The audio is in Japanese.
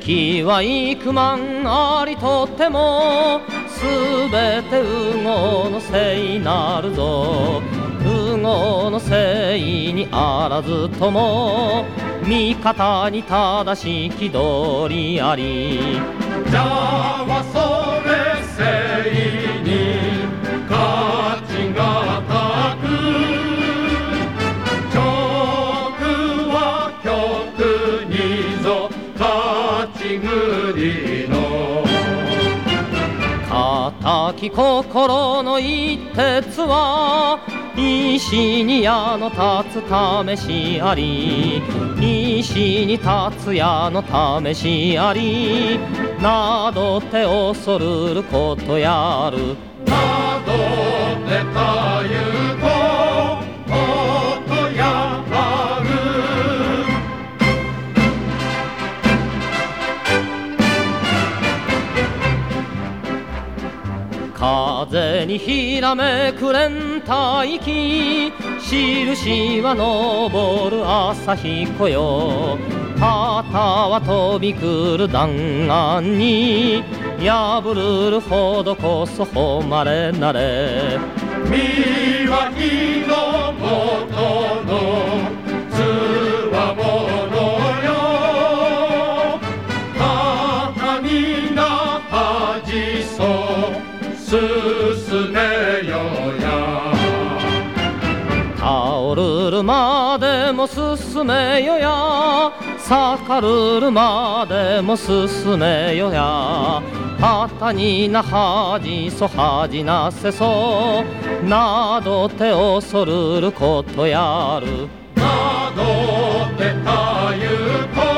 敵は幾万ありとってもすべて右合のせいなるぞ。右合のせいにあらずとも味方に正しき道理あり。じゃはそう勝ち繰りの。固き心の一徹は石に矢の立つ試しあり石に立つ矢の試しありなどて恐るることやる。などでたゆこと風にひらめく連帯機印は昇る朝日子よ旗は飛び来る弾丸に破るるほどこそ誉れなれ。身は火のめよや。倒るるまでも進めよや。盛るるまでも進めよや。旗にな恥そ恥なせそ。などて恐るることやる。などでたゆこ